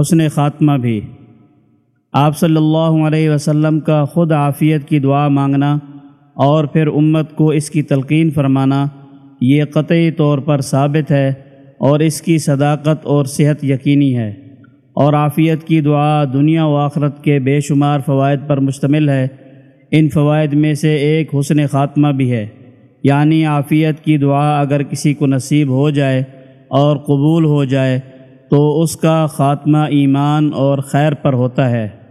حسن خاتمہ بھی۔ آپ صلی اللہ علیہ وسلم کا خود عافیت کی دعا مانگنا اور پھر امت کو اس کی تلقین فرمانا، یہ قطعی طور پر ثابت ہے اور اس کی صداقت اور صحت یقینی ہے۔ اور عافیت کی دعا دنیا و آخرت کے بے شمار فوائد پر مشتمل ہے۔ ان فوائد میں سے ایک حسن خاتمہ بھی ہے۔ یعنی عافیت کی دعا اگر کسی کو نصیب ہو جائے اور قبول ہو جائے تو اس کا خاتمہ ایمان اور خیر پر ہوتا ہے۔